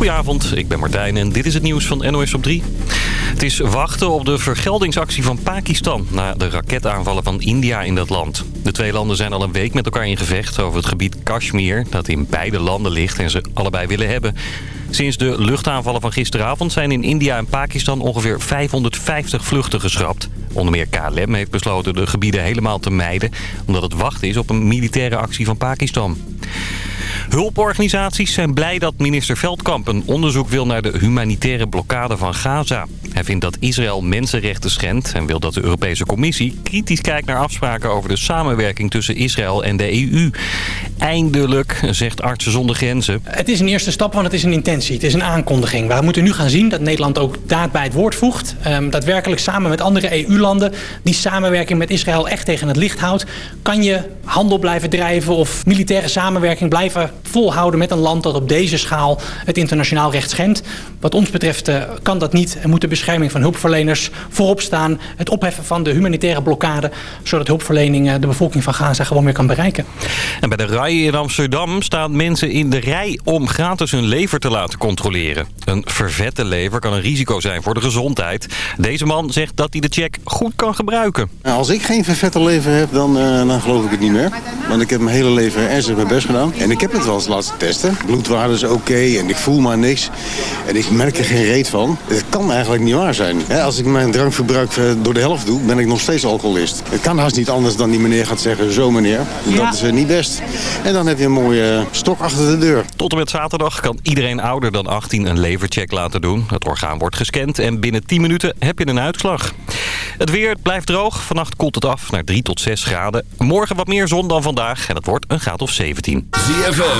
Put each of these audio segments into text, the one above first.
Goedenavond, ik ben Martijn en dit is het nieuws van NOS op 3. Het is wachten op de vergeldingsactie van Pakistan... na de raketaanvallen van India in dat land. De twee landen zijn al een week met elkaar in gevecht over het gebied Kashmir... dat in beide landen ligt en ze allebei willen hebben. Sinds de luchtaanvallen van gisteravond zijn in India en Pakistan ongeveer 550 vluchten geschrapt. Onder meer KLM heeft besloten de gebieden helemaal te mijden... omdat het wachten is op een militaire actie van Pakistan. Hulporganisaties zijn blij dat minister Veldkamp een onderzoek wil naar de humanitaire blokkade van Gaza. Hij vindt dat Israël mensenrechten schendt en wil dat de Europese Commissie kritisch kijkt naar afspraken over de samenwerking tussen Israël en de EU. Eindelijk, zegt Artsen zonder Grenzen. Het is een eerste stap, want het is een intentie. Het is een aankondiging. We moeten nu gaan zien dat Nederland ook daad bij het woord voegt. Um, daadwerkelijk samen met andere EU-landen die samenwerking met Israël echt tegen het licht houdt. Kan je handel blijven drijven of militaire samenwerking blijven volhouden met een land dat op deze schaal het internationaal recht schendt. Wat ons betreft uh, kan dat niet en moet de bescherming van hulpverleners voorop staan. Het opheffen van de humanitaire blokkade, zodat hulpverlening uh, de bevolking van Gaza gewoon weer kan bereiken. En bij de RAI in Amsterdam staan mensen in de rij om gratis hun lever te laten controleren. Een vervette lever kan een risico zijn voor de gezondheid. Deze man zegt dat hij de check goed kan gebruiken. Nou, als ik geen vervette lever heb, dan, uh, dan geloof ik het niet meer. Want ik heb mijn hele leven ernstig mijn best gedaan. En ik heb het wel eens laten testen. Bloedwaarde is oké okay en ik voel maar niks. En ik merk er geen reet van. Het kan eigenlijk niet waar zijn. Als ik mijn drankverbruik eh, door de helft doe, ben ik nog steeds alcoholist. Het kan haast niet anders dan die meneer gaat zeggen, zo meneer. Dat is niet best. En dan heb je een mooie stok achter de deur. Tot en met zaterdag kan iedereen ouder dan 18 een levercheck laten doen. Het orgaan wordt gescand en binnen 10 minuten heb je een uitslag. Het weer blijft droog. Vannacht koelt het af naar 3 tot 6 graden. Morgen wat meer zon dan vandaag en het wordt een graad of 17. ZFM,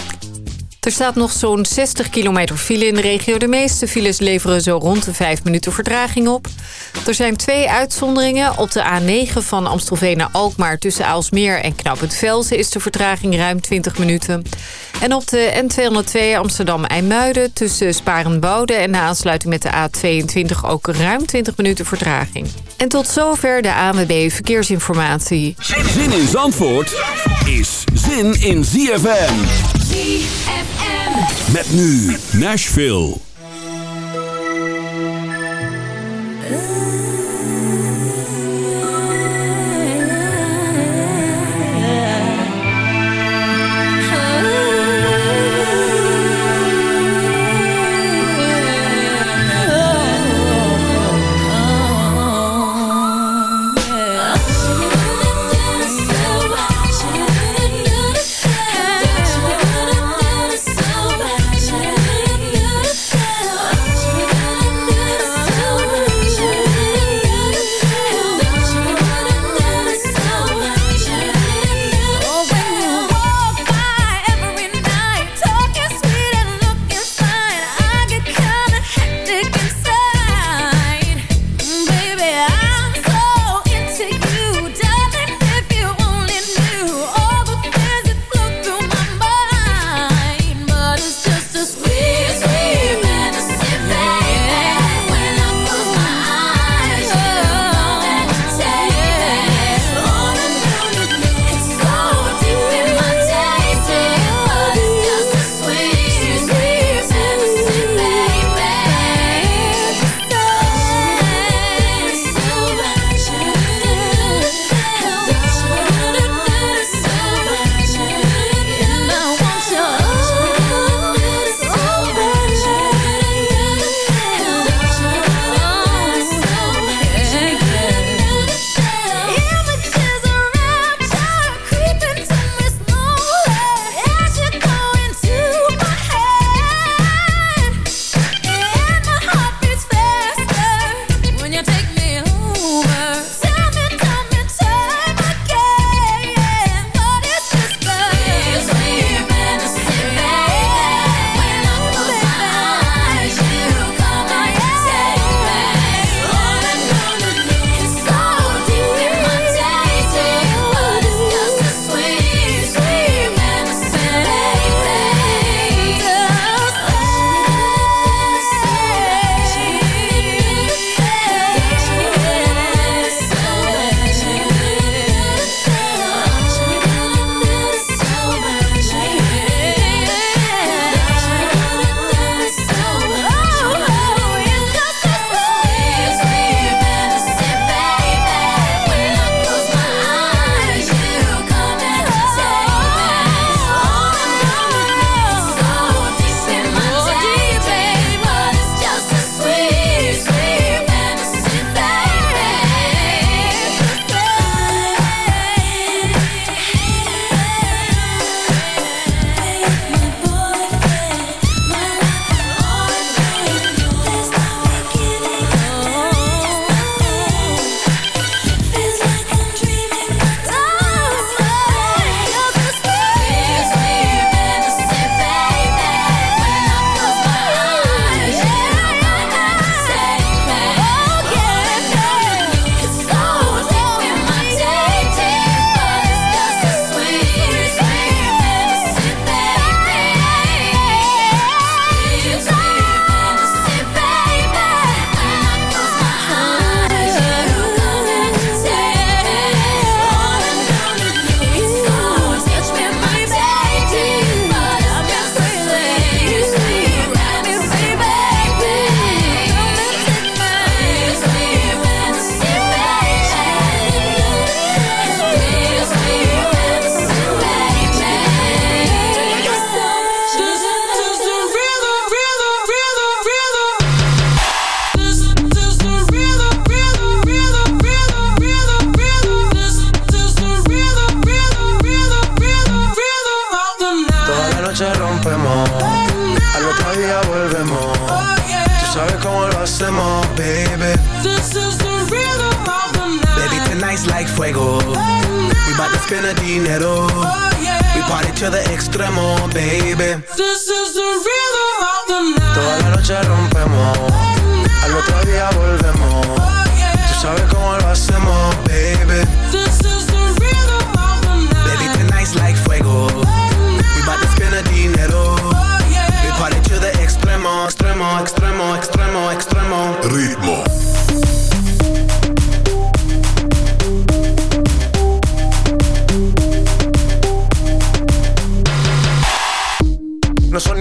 Er staat nog zo'n 60 kilometer file in de regio. De meeste files leveren zo rond de 5 minuten vertraging op. Er zijn twee uitzonderingen. Op de A9 van Amstelveen naar Alkmaar tussen Aalsmeer en Knappend Velzen... is de vertraging ruim 20 minuten. En op de N202 Amsterdam-Eimmuiden tussen Sparenbouwde... en de aansluiting met de A22 ook ruim 20 minuten vertraging. En tot zover de ANWB Verkeersinformatie. Zin in Zandvoort is zin in ZFM. ZFM. Met nu Nashville.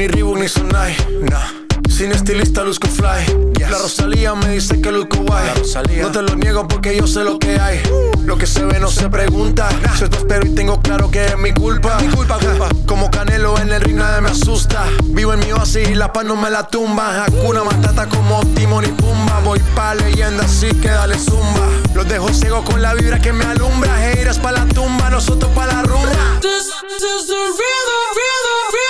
Ni Reebok ni Sonai, nah. Sin estilista luzco fly. La Rosalía me dice que luzco guay. No te lo niego porque yo sé lo que hay. Lo que se ve no se pregunta. Soy tu espero y tengo claro que es mi culpa. Mi culpa, culpa. Como Canelo en el ring nadie me asusta. Vivo en mi oasis y la paz no me la tumba. Hakuna Matata como Timon y Pumba. Voy pa' leyenda así que dale zumba. Los dejo ciego con la vibra que me alumbra. Heiras pa' la tumba, nosotros pa' la rumba. This is the rhythm, rhythm, rhythm,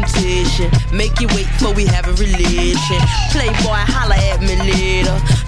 Temptation. Make you wait for we have a religion. Playboy, holla at me later.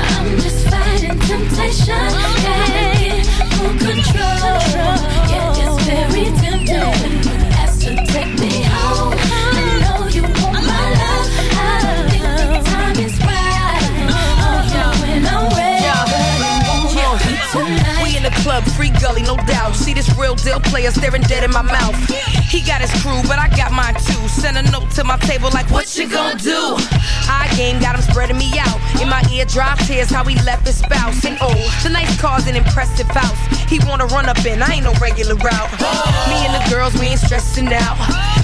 I'm just fighting temptation. Gotta get full control. Yeah, it's very tempting when you ask to take me home. I know you want my love. I think the time right. Oh, yeah, when I'm ready. But it won't be tonight. The club, free gully, no doubt. See this real deal player staring dead in my mouth. He got his crew, but I got mine too. Send a note to my table like, what you gonna do? I game got him spreading me out. In my ear drops, tears, how he left his spouse. And oh, tonight's car's an impressive house. He wanna run up in, I ain't no regular route. Me and the girls, we ain't stressing out.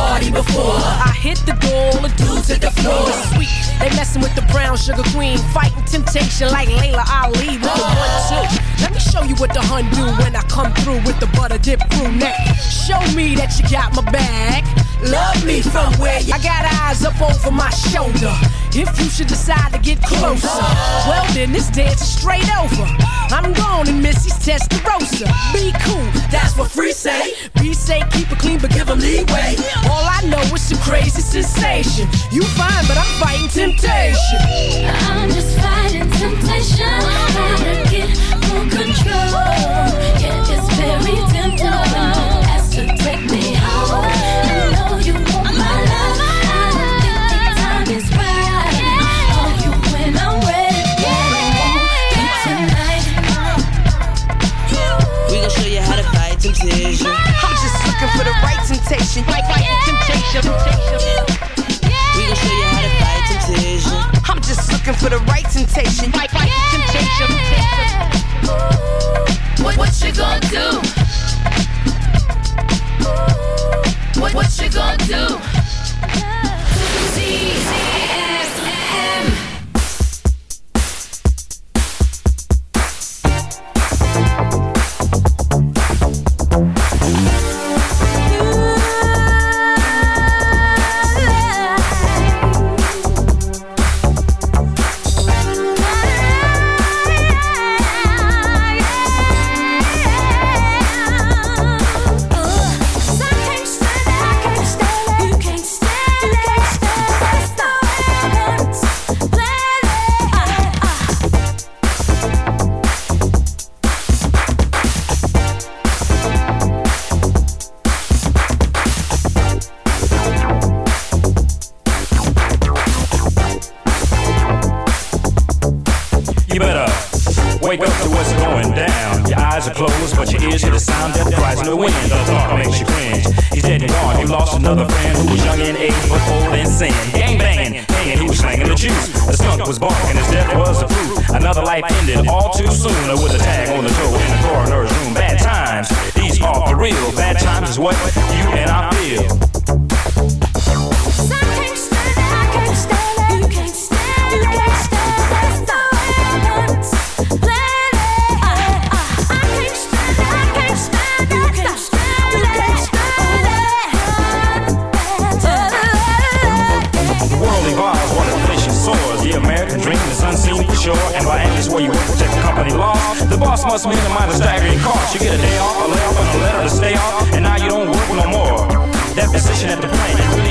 I before. I hit the door, the dudes hit the floor. Sweet, they messing with the brown sugar queen, fighting temptation like Laila Ali with the one two. Let me show you what the hun do when I come through with the butter dip crew neck. Show me that you got my back. Love me from where you. I got eyes up over my shoulder. If you should decide to get closer, well then this dance is straight over. I'm gone and Missy's Testarossa. Be cool, that's what free say. Be safe, keep it clean, but give a leeway. All I know is some crazy sensation. You fine, but I'm fighting temptation. I'm just fighting temptation. Gotta get full control. Yeah, it's very tempting temptation. I'm just looking for the right temptation. Right, right temptation. We gon' show you how to fight temptation. I'm just looking for the right temptation. Right, right temptation. What, what you gonna do? What, what you gonna do? ZFM. Ears hear the sound that cries in the wind. The thought makes you cringe. He's dead and gone. You lost another friend who was young in age but old in sin. Gang banging, hanging, he was slanging the juice. The skunk was barking, his death was the proof. Another life ended all too soon with a tag on the toe in the coroner's room. Bad times, these are for real. Bad times is what you and I feel. Boss must minimize the staggering cost. You get a day off, a layoff, and a letter to stay off, and now you don't work no more. That position at the plant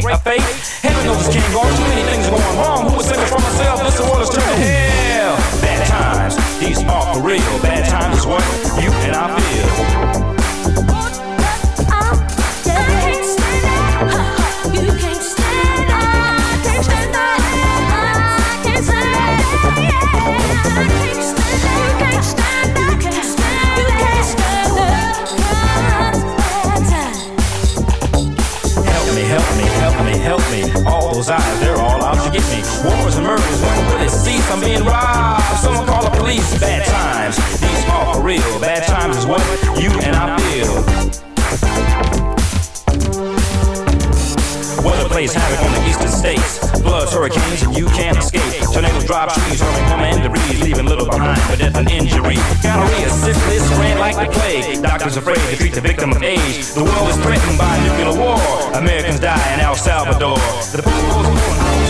great a fate? Heaven knows this can't go. Too many things are going wrong. Who was thinking for myself? This world is turning hell. Bad times, these are for real. Bad times is what you and I feel. Death and injury. Gonorrhea, syphilis, spread like the plague. Doctors afraid to treat the victim of age. The world is threatened by nuclear war. Americans die in El Salvador. The people's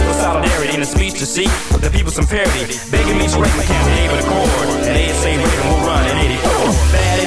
for solidarity in a speech to seek the people some parity. Begging me to write my campaign with accord. And they say Reagan will run in 84.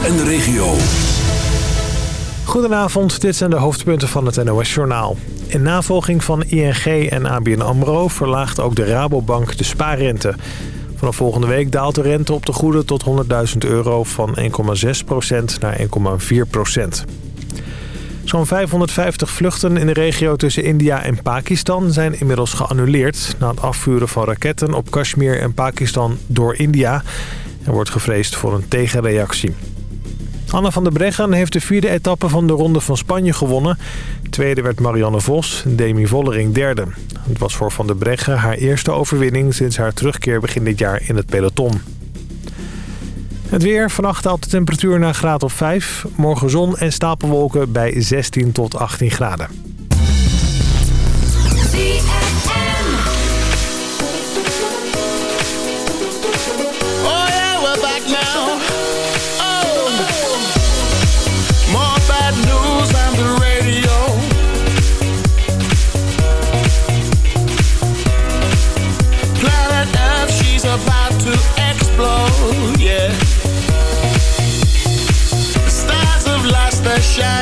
En de regio. Goedenavond, dit zijn de hoofdpunten van het NOS-journaal. In navolging van ING en ABN AMRO verlaagt ook de Rabobank de spaarrente. Vanaf volgende week daalt de rente op de goede tot 100.000 euro van 1,6% naar 1,4%. Zo'n 550 vluchten in de regio tussen India en Pakistan zijn inmiddels geannuleerd... na het afvuren van raketten op Kashmir en Pakistan door India. Er wordt gevreesd voor een tegenreactie. Anne van der Breggen heeft de vierde etappe van de Ronde van Spanje gewonnen. Tweede werd Marianne Vos, Demi Vollering derde. Het was voor Van der Breggen haar eerste overwinning sinds haar terugkeer begin dit jaar in het peloton. Het weer. Vannacht daalt de temperatuur naar graad of 5. Morgen zon en stapelwolken bij 16 tot 18 graden. shine.